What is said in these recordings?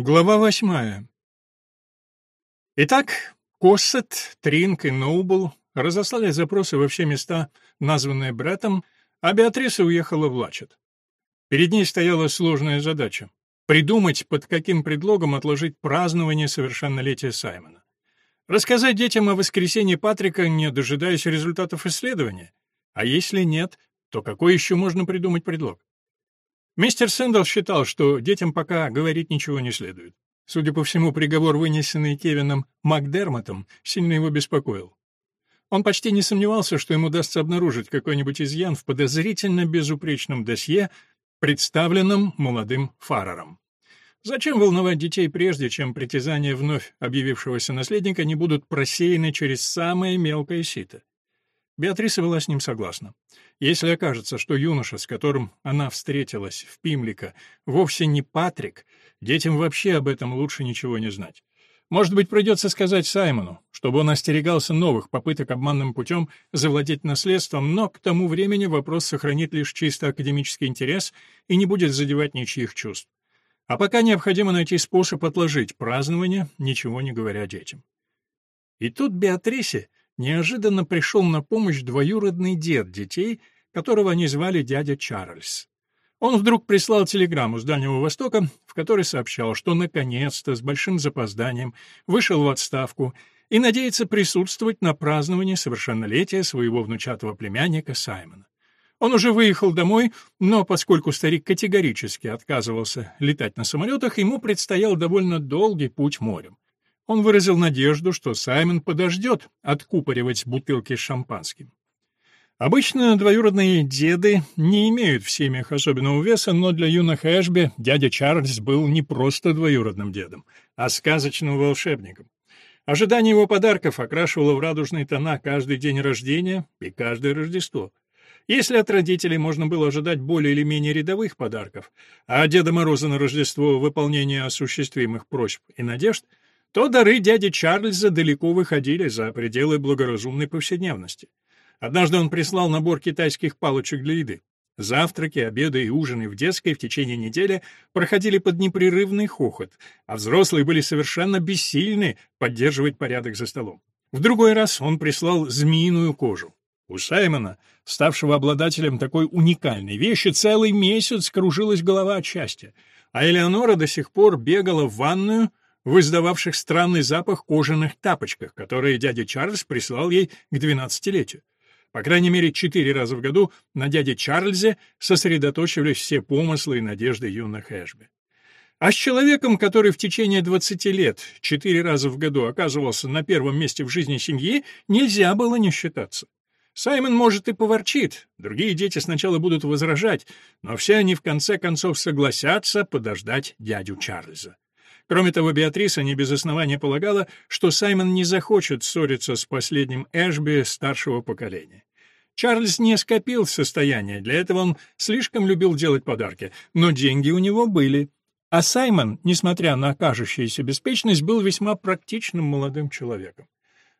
Глава восьмая. Итак, Коссет, Тринк и Ноубл разослали запросы во все места, названные Бреттом, а Беатриса уехала в Лачет. Перед ней стояла сложная задача — придумать, под каким предлогом отложить празднование совершеннолетия Саймона. Рассказать детям о воскресении Патрика, не дожидаясь результатов исследования. А если нет, то какой еще можно придумать предлог? Мистер Сэндл считал, что детям пока говорить ничего не следует. Судя по всему, приговор, вынесенный Кевином Макдермотом, сильно его беспокоил. Он почти не сомневался, что ему удастся обнаружить какой-нибудь изъян в подозрительно безупречном досье, представленном молодым Фаррером. Зачем волновать детей прежде, чем притязания вновь объявившегося наследника не будут просеяны через самое мелкое сито? Беатриса была с ним согласна. Если окажется, что юноша, с которым она встретилась в Пимлика, вовсе не Патрик, детям вообще об этом лучше ничего не знать. Может быть, придется сказать Саймону, чтобы он остерегался новых попыток обманным путем завладеть наследством, но к тому времени вопрос сохранит лишь чисто академический интерес и не будет задевать ничьих чувств. А пока необходимо найти способ отложить празднование, ничего не говоря детям. И тут Беатрисе неожиданно пришел на помощь двоюродный дед детей, которого они звали дядя Чарльз. Он вдруг прислал телеграмму с Дальнего Востока, в которой сообщал, что наконец-то, с большим запозданием, вышел в отставку и надеется присутствовать на праздновании совершеннолетия своего внучатого племянника Саймона. Он уже выехал домой, но поскольку старик категорически отказывался летать на самолетах, ему предстоял довольно долгий путь морем. Он выразил надежду, что Саймон подождет откупоривать бутылки с шампанским. Обычно двоюродные деды не имеют в семьях особенного веса, но для юных Эшби дядя Чарльз был не просто двоюродным дедом, а сказочным волшебником. Ожидание его подарков окрашивало в радужные тона каждый день рождения и каждое Рождество. Если от родителей можно было ожидать более или менее рядовых подарков, а Деда Мороза на Рождество выполнение осуществимых просьб и надежд — то дары дяди Чарльза далеко выходили за пределы благоразумной повседневности. Однажды он прислал набор китайских палочек для еды. Завтраки, обеды и ужины в детской в течение недели проходили под непрерывный хохот, а взрослые были совершенно бессильны поддерживать порядок за столом. В другой раз он прислал змеиную кожу. У Саймона, ставшего обладателем такой уникальной вещи, целый месяц кружилась голова от счастья, а Элеонора до сих пор бегала в ванную, в издававших странный запах кожаных тапочках, которые дядя Чарльз прислал ей к двенадцатилетию. По крайней мере, четыре раза в году на дяде Чарльзе сосредоточивались все помыслы и надежды юных Эшби. А с человеком, который в течение двадцати лет четыре раза в году оказывался на первом месте в жизни семьи, нельзя было не считаться. Саймон, может, и поворчит, другие дети сначала будут возражать, но все они в конце концов согласятся подождать дядю Чарльза. Кроме того, Беатриса не без основания полагала, что Саймон не захочет ссориться с последним Эшби старшего поколения. Чарльз не скопил состояние, для этого он слишком любил делать подарки, но деньги у него были. А Саймон, несмотря на кажущуюся беспечность, был весьма практичным молодым человеком.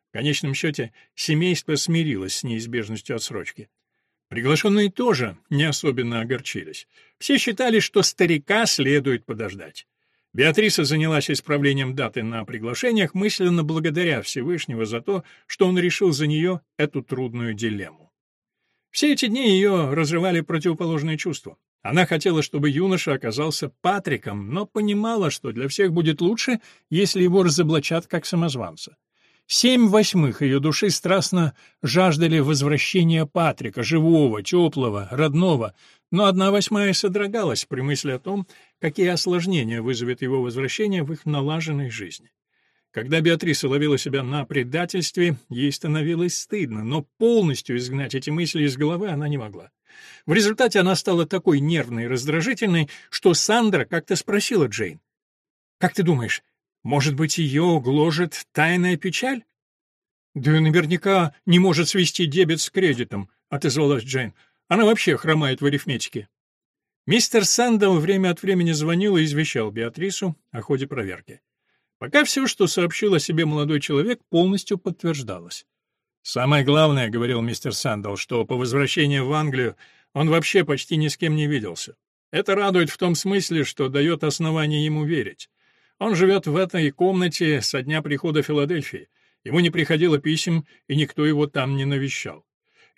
В конечном счете, семейство смирилось с неизбежностью отсрочки. Приглашенные тоже не особенно огорчились. Все считали, что старика следует подождать. Беатриса занялась исправлением даты на приглашениях, мысленно благодаря Всевышнего за то, что он решил за нее эту трудную дилемму. Все эти дни ее разрывали противоположные чувства. Она хотела, чтобы юноша оказался Патриком, но понимала, что для всех будет лучше, если его разоблачат как самозванца. Семь восьмых ее души страстно жаждали возвращения Патрика, живого, теплого, родного, но одна восьмая содрогалась при мысли о том, какие осложнения вызовет его возвращение в их налаженной жизни. Когда Беатриса ловила себя на предательстве, ей становилось стыдно, но полностью изгнать эти мысли из головы она не могла. В результате она стала такой нервной и раздражительной, что Сандра как-то спросила Джейн. «Как ты думаешь, может быть, ее гложет тайная печаль? Да наверняка не может свести дебет с кредитом, отозвалась Джейн. Она вообще хромает в арифметике. Мистер Сэндл время от времени звонил и извещал Беатрису о ходе проверки. Пока все, что сообщил о себе молодой человек, полностью подтверждалось. «Самое главное, — говорил мистер Сэндл, — что по возвращении в Англию он вообще почти ни с кем не виделся. Это радует в том смысле, что дает основание ему верить. Он живет в этой комнате со дня прихода Филадельфии. Ему не приходило писем, и никто его там не навещал.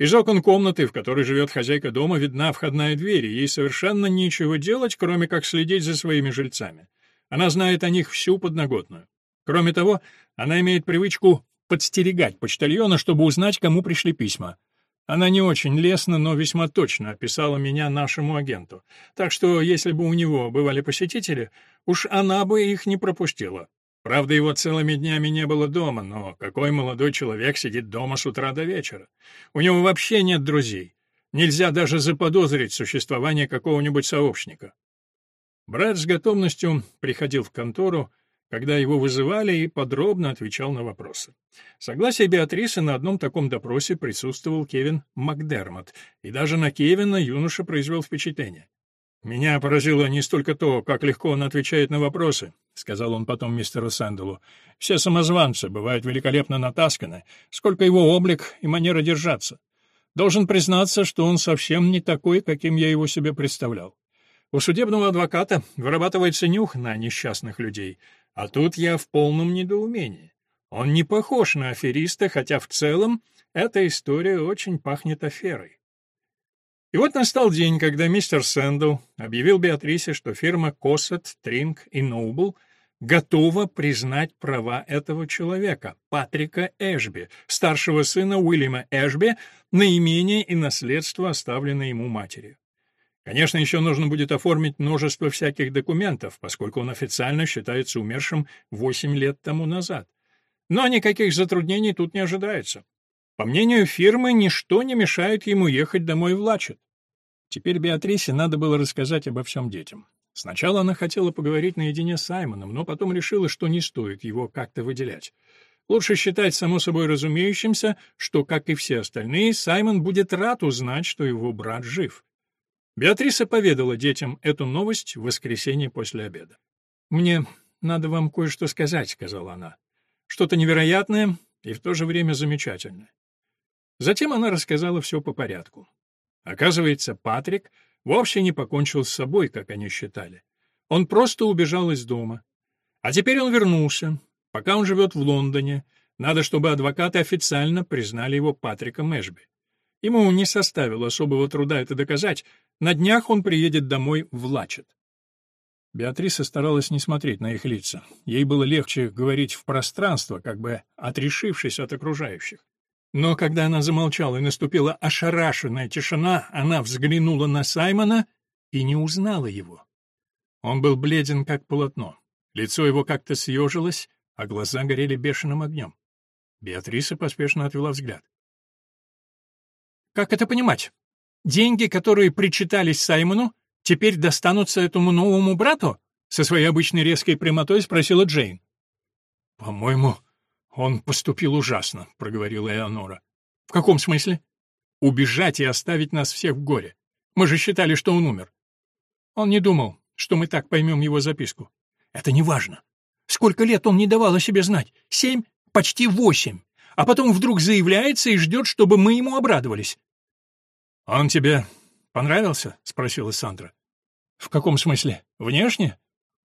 Из окон комнаты, в которой живет хозяйка дома, видна входная дверь, и ей совершенно нечего делать, кроме как следить за своими жильцами. Она знает о них всю подноготную. Кроме того, она имеет привычку подстерегать почтальона, чтобы узнать, кому пришли письма. Она не очень лестно, но весьма точно описала меня нашему агенту. Так что, если бы у него бывали посетители, уж она бы их не пропустила. Правда, его целыми днями не было дома, но какой молодой человек сидит дома с утра до вечера? У него вообще нет друзей. Нельзя даже заподозрить существование какого-нибудь сообщника. Брат с готовностью приходил в контору, когда его вызывали, и подробно отвечал на вопросы. Согласие Беатрисы на одном таком допросе присутствовал Кевин Макдермот, и даже на Кевина юноша произвел впечатление. «Меня поразило не столько то, как легко он отвечает на вопросы», — сказал он потом мистеру Сэндалу. «Все самозванцы бывают великолепно натасканы, сколько его облик и манера держаться. Должен признаться, что он совсем не такой, каким я его себе представлял. У судебного адвоката вырабатывается нюх на несчастных людей, а тут я в полном недоумении. Он не похож на афериста, хотя в целом эта история очень пахнет аферой. И вот настал день, когда мистер Сэндл объявил Беатрисе, что фирма Коссет, Тринг и Ноубл готова признать права этого человека, Патрика Эшби, старшего сына Уильяма Эшби, на имение и наследство, оставленное ему матерью. Конечно, еще нужно будет оформить множество всяких документов, поскольку он официально считается умершим 8 лет тому назад. Но никаких затруднений тут не ожидается. По мнению фирмы, ничто не мешает ему ехать домой в Лачет. Теперь Беатрисе надо было рассказать обо всем детям. Сначала она хотела поговорить наедине с Саймоном, но потом решила, что не стоит его как-то выделять. Лучше считать само собой разумеющимся, что, как и все остальные, Саймон будет рад узнать, что его брат жив. Беатриса поведала детям эту новость в воскресенье после обеда. «Мне надо вам кое-что сказать», — сказала она. «Что-то невероятное и в то же время замечательное». Затем она рассказала все по порядку. Оказывается, Патрик вовсе не покончил с собой, как они считали. Он просто убежал из дома. А теперь он вернулся. Пока он живет в Лондоне, надо, чтобы адвокаты официально признали его Патриком Эшби. Ему не составило особого труда это доказать. На днях он приедет домой в Лачет. Беатриса старалась не смотреть на их лица. Ей было легче говорить в пространство, как бы отрешившись от окружающих. Но когда она замолчала и наступила ошарашенная тишина, она взглянула на Саймона и не узнала его. Он был бледен, как полотно. Лицо его как-то съежилось, а глаза горели бешеным огнем. Беатриса поспешно отвела взгляд. Как это понимать? Деньги, которые причитались Саймону, теперь достанутся этому новому брату? Со своей обычной резкой прямотой спросила Джейн. По-моему, он поступил ужасно, проговорила Элеонора. В каком смысле? Убежать и оставить нас всех в горе. Мы же считали, что он умер. Он не думал, что мы так поймем его записку. Это не важно. Сколько лет он не давал о себе знать? Семь? Почти восемь а потом вдруг заявляется и ждет, чтобы мы ему обрадовались. «Он тебе понравился?» — спросила Сандра. «В каком смысле? Внешне?»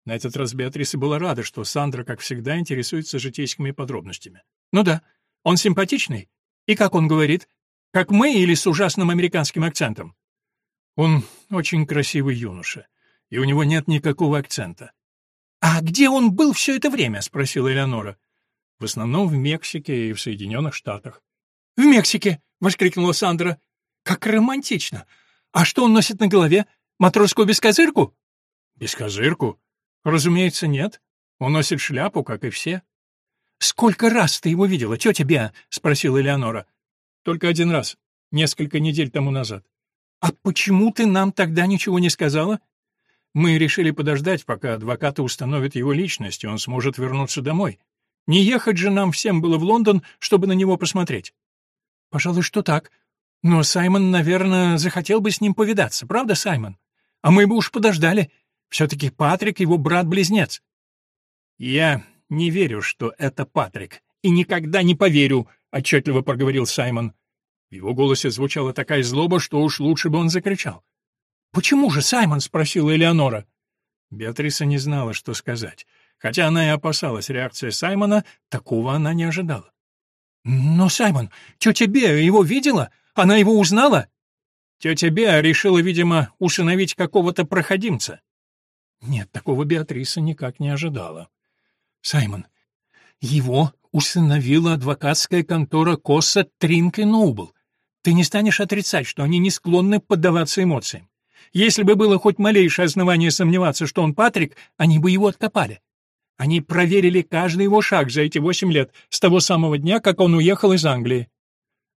На этот раз Беатриса была рада, что Сандра, как всегда, интересуется житейскими подробностями. «Ну да, он симпатичный. И как он говорит? Как мы или с ужасным американским акцентом?» «Он очень красивый юноша, и у него нет никакого акцента». «А где он был все это время?» — спросила Элеонора. В основном в Мексике и в Соединенных Штатах. «В Мексике!» — воскликнула Сандра. «Как романтично! А что он носит на голове? Матросскую бескозырку?» «Бескозырку? Разумеется, нет. Он носит шляпу, как и все». «Сколько раз ты его видела, тетя Беа?» — спросила Элеонора. «Только один раз, несколько недель тому назад». «А почему ты нам тогда ничего не сказала?» «Мы решили подождать, пока адвокаты установят его личность, и он сможет вернуться домой. Не ехать же нам всем было в Лондон, чтобы на него посмотреть. Пожалуй, что так. Но Саймон, наверное, захотел бы с ним повидаться, правда, Саймон? А мы бы уж подождали. Все-таки Патрик — его брат-близнец. Я не верю, что это Патрик, и никогда не поверю, — отчетливо проговорил Саймон. В его голосе звучала такая злоба, что уж лучше бы он закричал. «Почему же, Саймон?» — спросила Элеонора. Беатриса не знала, что сказать. Хотя она и опасалась реакции Саймона, такого она не ожидала. «Но, Саймон, тетя Беа его видела? Она его узнала?» Тетя Беа решила, видимо, усыновить какого-то проходимца. Нет, такого Беатриса никак не ожидала. «Саймон, его усыновила адвокатская контора Косса Тринк и Ноубл. Ты не станешь отрицать, что они не склонны поддаваться эмоциям. Если бы было хоть малейшее основание сомневаться, что он Патрик, они бы его откопали. Они проверили каждый его шаг за эти восемь лет, с того самого дня, как он уехал из Англии.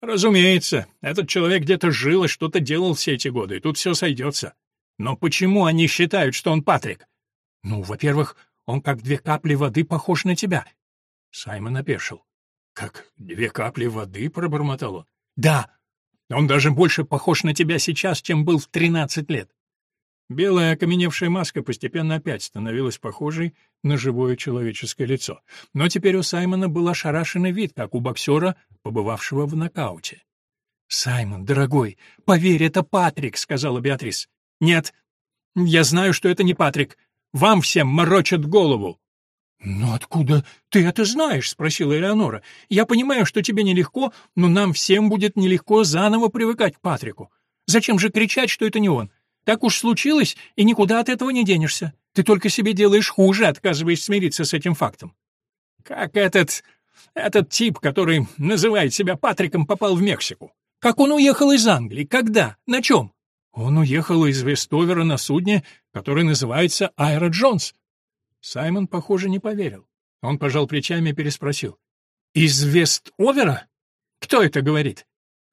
Разумеется, этот человек где-то жил и что-то делал все эти годы, и тут все сойдется. Но почему они считают, что он Патрик? Ну, во-первых, он как две капли воды похож на тебя. Саймон опешил. Как две капли воды, пробормотал он. Да. Он даже больше похож на тебя сейчас, чем был в тринадцать лет. Белая окаменевшая маска постепенно опять становилась похожей на живое человеческое лицо. Но теперь у Саймона был ошарашенный вид, как у боксера, побывавшего в нокауте. «Саймон, дорогой, поверь, это Патрик», — сказала Беатрис. «Нет, я знаю, что это не Патрик. Вам всем морочат голову». «Но откуда ты это знаешь?» — спросила Элеонора. «Я понимаю, что тебе нелегко, но нам всем будет нелегко заново привыкать к Патрику. Зачем же кричать, что это не он? Так уж случилось, и никуда от этого не денешься. Ты только себе делаешь хуже, отказываясь смириться с этим фактом. Как этот... этот тип, который называет себя Патриком, попал в Мексику? Как он уехал из Англии? Когда? На чем? Он уехал из Вестовера на судне, которое называется Айра Джонс. Саймон, похоже, не поверил. Он пожал плечами и переспросил. «Из Вестовера? Кто это говорит?»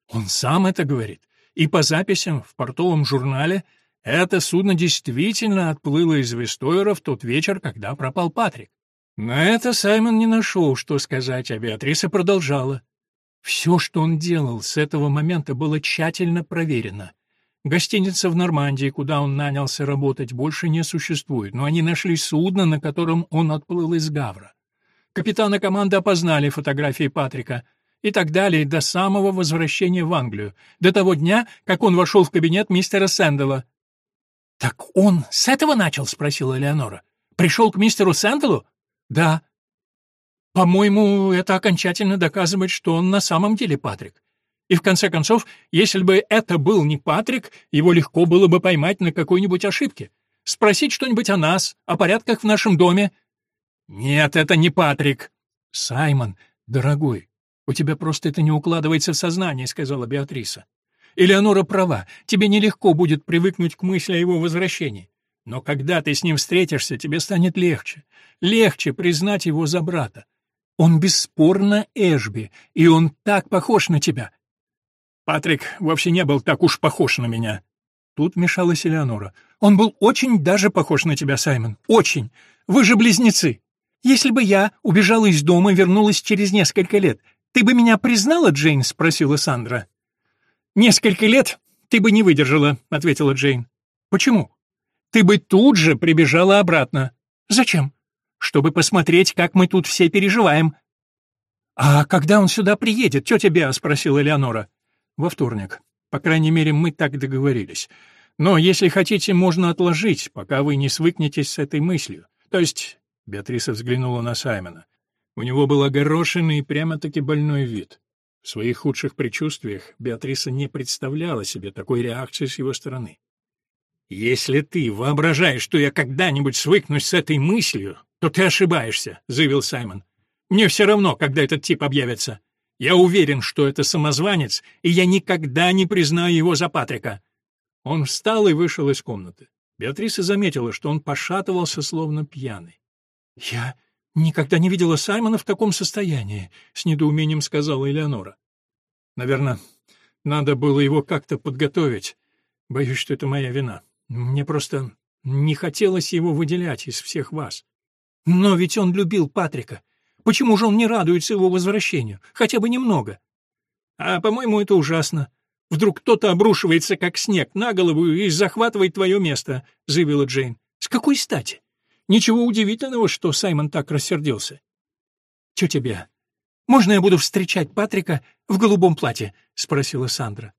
«Он сам это говорит. И по записям в портовом журнале это судно действительно отплыло из Вестойра в тот вечер, когда пропал Патрик. На это Саймон не нашел, что сказать, а Беатриса продолжала. Все, что он делал с этого момента, было тщательно проверено. Гостиница в Нормандии, куда он нанялся работать, больше не существует, но они нашли судно, на котором он отплыл из Гавра. Капитана команды опознали фотографии Патрика и так далее до самого возвращения в Англию, до того дня, как он вошел в кабинет мистера Сэндала. «Так он с этого начал?» — спросила Элеонора. «Пришел к мистеру Сэнделу?» «Да». «По-моему, это окончательно доказывает, что он на самом деле Патрик. И в конце концов, если бы это был не Патрик, его легко было бы поймать на какой-нибудь ошибке. Спросить что-нибудь о нас, о порядках в нашем доме». «Нет, это не Патрик». «Саймон, дорогой, у тебя просто это не укладывается в сознание», — сказала Беатриса. Элеонора права, тебе нелегко будет привыкнуть к мысли о его возвращении. Но когда ты с ним встретишься, тебе станет легче. Легче признать его за брата. Он бесспорно Эшби, и он так похож на тебя. Патрик вовсе не был так уж похож на меня. Тут вмешалась Элеонора. Он был очень даже похож на тебя, Саймон. Очень. Вы же близнецы. Если бы я убежала из дома и вернулась через несколько лет, ты бы меня признала, Джейн? спросила Сандра. «Несколько лет ты бы не выдержала», — ответила Джейн. «Почему?» «Ты бы тут же прибежала обратно». «Зачем?» «Чтобы посмотреть, как мы тут все переживаем». «А когда он сюда приедет, тетя Беа?» — спросила Элеонора. «Во вторник. По крайней мере, мы так договорились. Но, если хотите, можно отложить, пока вы не свыкнетесь с этой мыслью. То есть...» — Беатриса взглянула на Саймона. У него был огорошенный и прямо-таки больной вид. В своих худших предчувствиях Беатриса не представляла себе такой реакции с его стороны. «Если ты воображаешь, что я когда-нибудь свыкнусь с этой мыслью, то ты ошибаешься», — заявил Саймон. «Мне все равно, когда этот тип объявится. Я уверен, что это самозванец, и я никогда не признаю его за Патрика». Он встал и вышел из комнаты. Беатриса заметила, что он пошатывался, словно пьяный. «Я «Никогда не видела Саймона в таком состоянии», — с недоумением сказала Элеонора. «Наверное, надо было его как-то подготовить. Боюсь, что это моя вина. Мне просто не хотелось его выделять из всех вас. Но ведь он любил Патрика. Почему же он не радуется его возвращению? Хотя бы немного. А, по-моему, это ужасно. Вдруг кто-то обрушивается, как снег, на голову и захватывает твое место», — заявила Джейн. «С какой стати? Ничего удивительного, что Саймон так рассердился. «Чё тебе? Можно я буду встречать Патрика в голубом платье?» — спросила Сандра.